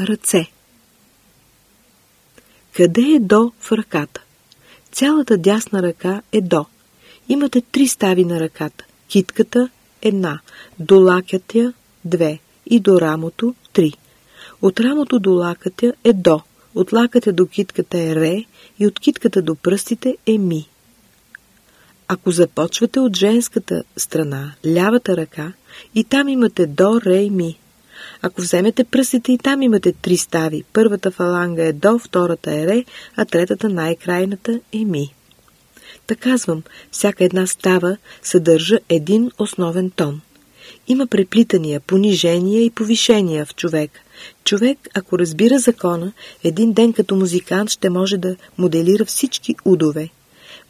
Ръце Къде е до в ръката? Цялата дясна ръка е до. Имате три стави на ръката. Китката – една, до лакътя – две и до рамото – три. От рамото до лакътя е до, от лакътя до китката е ре и от китката до пръстите е ми. Ако започвате от женската страна, лявата ръка, и там имате до, ре и ми. Ако вземете пръстите и там имате три стави. Първата фаланга е до, втората е ре, а третата най-крайната е ми. Та казвам, всяка една става съдържа един основен тон. Има преплитания, понижения и повишения в човека. Човек, ако разбира закона, един ден като музикант ще може да моделира всички удове.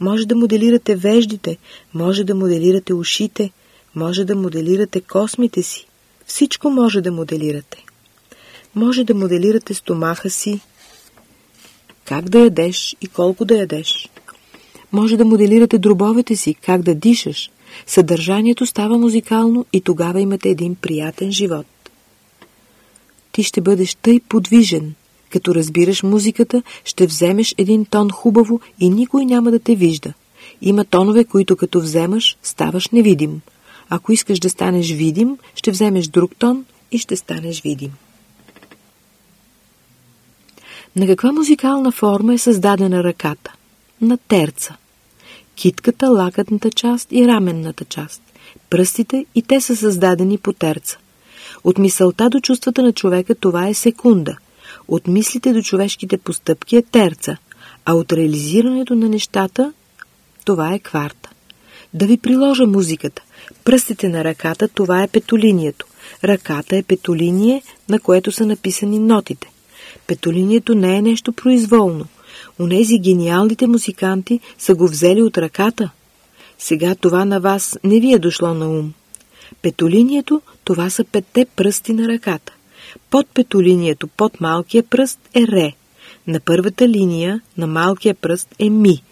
Може да моделирате веждите, може да моделирате ушите, може да моделирате космите си. Всичко може да моделирате. Може да моделирате стомаха си, как да ядеш и колко да ядеш. Може да моделирате дробовете си, как да дишаш. Съдържанието става музикално и тогава имате един приятен живот. Ти ще бъдеш тъй подвижен. Като разбираш музиката, ще вземеш един тон хубаво и никой няма да те вижда. Има тонове, които като вземаш, ставаш невидим. Ако искаш да станеш видим, ще вземеш друг тон и ще станеш видим. На каква музикална форма е създадена ръката? На терца. Китката, лакътната част и раменната част. Пръстите и те са създадени по терца. От мисълта до чувствата на човека това е секунда. От мислите до човешките постъпки е терца. А от реализирането на нещата това е кварта. Да ви приложа музиката. Пръстите на ръката, това е петолинието. Ръката е петолиние, на което са написани нотите. Петолинието не е нещо произволно. Онези гениалните музиканти са го взели от ръката. Сега това на вас не ви е дошло на ум. Петолинието, това са петте пръсти на ръката. Под петолинието, под малкия пръст е ре. На първата линия на малкия пръст е ми.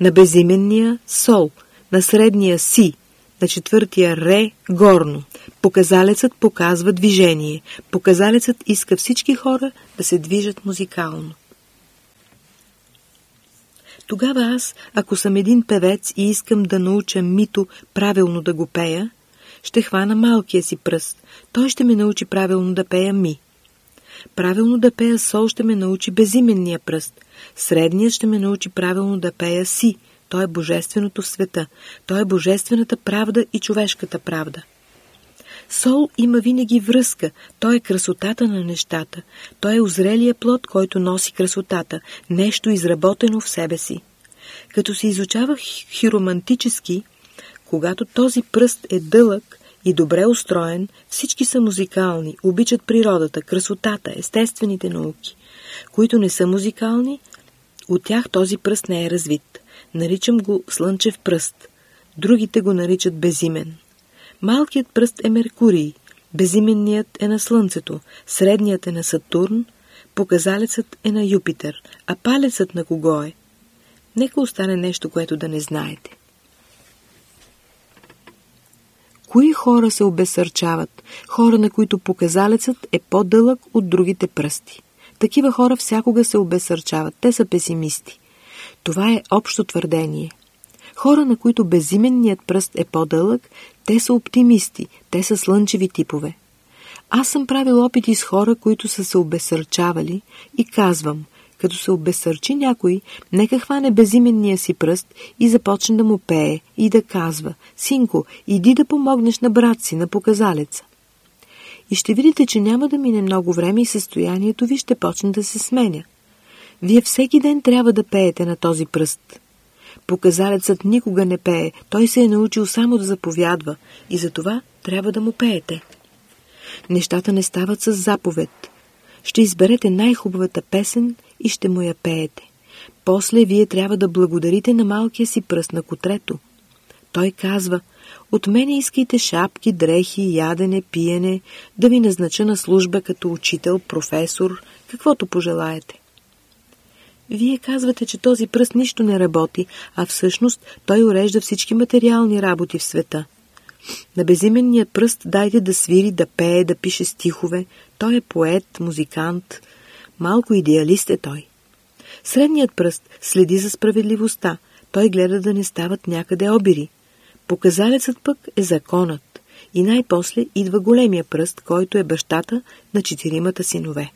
На безименния сол. На средния си на четвъртия ре горно. Показалецът показва движение. Показалецът иска всички хора да се движат музикално. Тогава аз, ако съм един певец и искам да науча мито правилно да го пея, ще хвана малкия си пръст. Той ще ме научи правилно да пея ми. Правилно да пея сол ще ме научи безименния пръст. Средният ще ме научи правилно да пея си. Той е божественото в света. Той е божествената правда и човешката правда. Сол има винаги връзка. Той е красотата на нещата. Той е озрелия плод, който носи красотата. Нещо изработено в себе си. Като се изучава хиромантически, когато този пръст е дълъг и добре устроен, всички са музикални, обичат природата, красотата, естествените науки. Които не са музикални, от тях този пръст не е развит. Наричам го слънчев пръст. Другите го наричат безимен. Малкият пръст е Меркурий, безименният е на Слънцето, средният е на Сатурн, показалецът е на Юпитер, а палецът на кого е? Нека остане нещо, което да не знаете. Кои хора се обесърчават? Хора, на които показалецът е по-дълъг от другите пръсти. Такива хора всякога се обесърчават. Те са песимисти. Това е общо твърдение. Хора, на които безименният пръст е по-дълъг, те са оптимисти, те са слънчеви типове. Аз съм правил опити с хора, които са се обесърчавали и казвам, като се обесърчи някой, нека хване безименния си пръст и започне да му пее и да казва, синко, иди да помогнеш на брат си, на показалеца. И ще видите, че няма да мине много време и състоянието ви ще почне да се сменя. Вие всеки ден трябва да пеете на този пръст. Показалецът никога не пее, той се е научил само да заповядва и за това трябва да му пеете. Нещата не стават с заповед. Ще изберете най-хубавата песен и ще му я пеете. После вие трябва да благодарите на малкия си пръст на котрето. Той казва, от мене искайте шапки, дрехи, ядене, пиене, да ви назнача на служба като учител, професор, каквото пожелаете. Вие казвате, че този пръст нищо не работи, а всъщност той урежда всички материални работи в света. На безименния пръст дайте да свири, да пее, да пише стихове. Той е поет, музикант. Малко идеалист е той. Средният пръст следи за справедливостта. Той гледа да не стават някъде обири. Показалецът пък е законът. И най-после идва големия пръст, който е бащата на четиримата синове.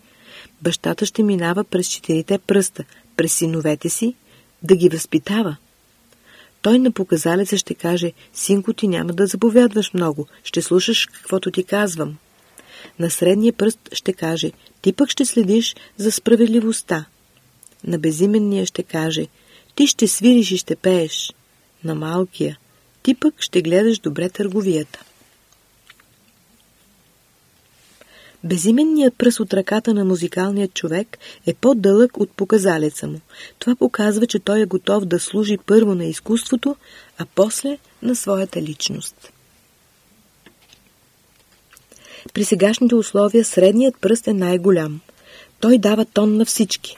Бащата ще минава през четирите пръста, през синовете си, да ги възпитава. Той на показалеца ще каже, синко ти няма да заповядваш много, ще слушаш каквото ти казвам. На средния пръст ще каже, ти пък ще следиш за справедливостта. На безименния ще каже, ти ще свириш и ще пееш. На малкия, ти пък ще гледаш добре търговията. Безименният пръст от ръката на музикалния човек е по-дълъг от показалеца му. Това показва, че той е готов да служи първо на изкуството, а после на своята личност. При сегашните условия средният пръст е най-голям. Той дава тон на всички.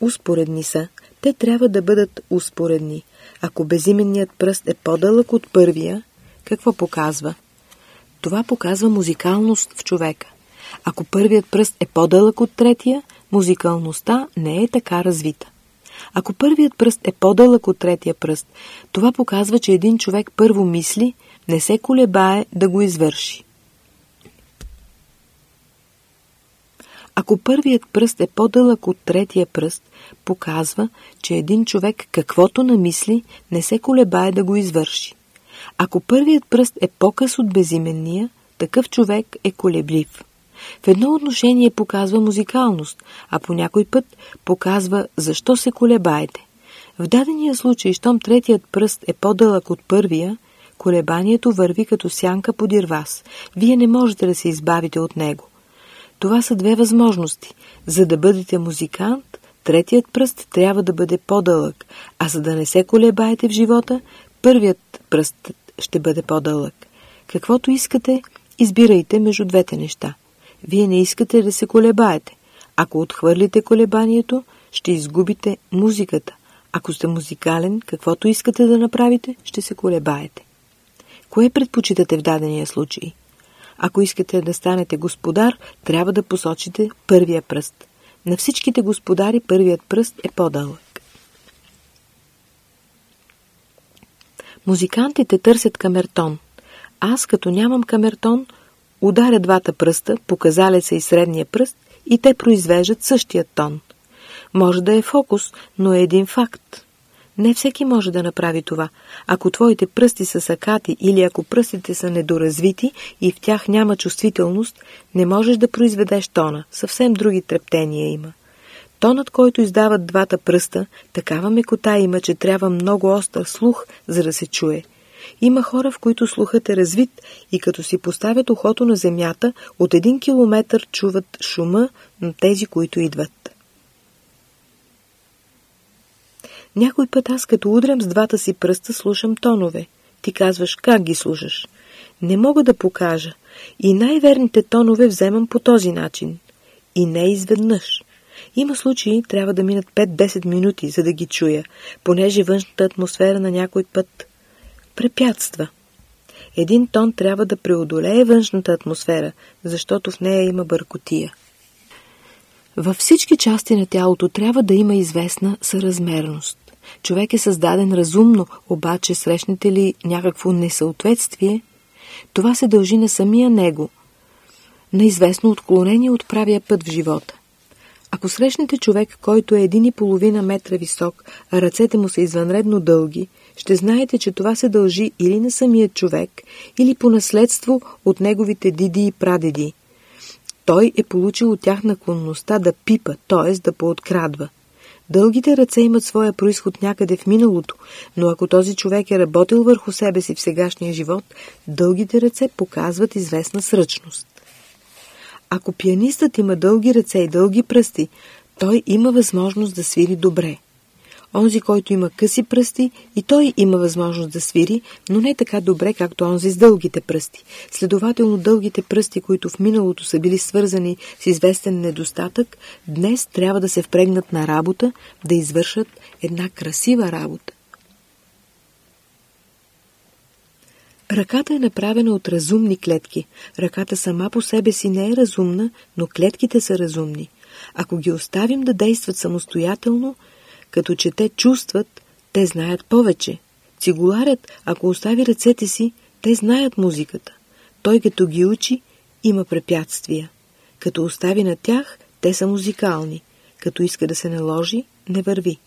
Успоредни са. Те трябва да бъдат успоредни. Ако безименният пръст е по-дълъг от първия, какво показва? Това показва музикалност в човека. Ако първият пръст е по-дълъг от третия, музикалността не е така развита. Ако първият пръст е по-дълъг от третия пръст, това показва, че един човек първо мисли, не се колебае да го извърши. Ако първият пръст е по-дълъг от третия пръст, показва, че един човек каквото намисли, не се колебае да го извърши. Ако първият пръст е по-къс от безименния, такъв човек е колеблив. В едно отношение показва музикалност, а по някой път показва защо се колебаете. В дадения случай, щом третият пръст е по-дълъг от първия, колебанието върви като сянка подир вас. Вие не можете да се избавите от него. Това са две възможности. За да бъдете музикант, третият пръст трябва да бъде по-дълъг, а за да не се колебаете в живота, първият пръст ще бъде по-дълъг. Каквото искате, избирайте между двете неща. Вие не искате да се колебаете. Ако отхвърлите колебанието, ще изгубите музиката. Ако сте музикален, каквото искате да направите, ще се колебаете. Кое предпочитате в дадения случай? Ако искате да станете господар, трябва да посочите първия пръст. На всичките господари първият пръст е по-дълъг. Музикантите търсят камертон. Аз, като нямам камертон, ударя двата пръста, показалеца и средния пръст, и те произвеждат същия тон. Може да е фокус, но е един факт. Не всеки може да направи това. Ако твоите пръсти са сакати или ако пръстите са недоразвити и в тях няма чувствителност, не можеш да произведеш тона. Съвсем други трептения има. Тонът, който издават двата пръста, такава мекота има, че трябва много остър слух, за да се чуе. Има хора, в които слухът е развит и като си поставят ухото на земята, от един километър чуват шума на тези, които идват. Някой път аз като удрям с двата си пръста слушам тонове. Ти казваш, как ги слушаш? Не мога да покажа. И най-верните тонове вземам по този начин. И не изведнъж. Има случаи, трябва да минат 5-10 минути, за да ги чуя, понеже външната атмосфера на някой път препятства. Един тон трябва да преодолее външната атмосфера, защото в нея има бъркотия. Във всички части на тялото трябва да има известна съразмерност. Човек е създаден разумно, обаче срещнете ли някакво несъответствие, това се дължи на самия него, на известно отклонение от правия път в живота. Ако срещнете човек, който е един и половина метра висок, а ръцете му са извънредно дълги, ще знаете, че това се дължи или на самия човек, или по наследство от неговите диди и прадеди. Той е получил от тях наклонността да пипа, т.е. да пооткрадва. Дългите ръце имат своя происход някъде в миналото, но ако този човек е работил върху себе си в сегашния живот, дългите ръце показват известна сръчност. Ако пианистът има дълги ръце и дълги пръсти, той има възможност да свири добре. Онзи, който има къси пръсти, и той има възможност да свири, но не така добре, както онзи с дългите пръсти. Следователно, дългите пръсти, които в миналото са били свързани с известен недостатък, днес трябва да се впрегнат на работа, да извършат една красива работа. Ръката е направена от разумни клетки. Ръката сама по себе си не е разумна, но клетките са разумни. Ако ги оставим да действат самостоятелно, като че те чувстват, те знаят повече. Цигуларят, ако остави ръцете си, те знаят музиката. Той като ги учи, има препятствия. Като остави на тях, те са музикални. Като иска да се наложи, не върви.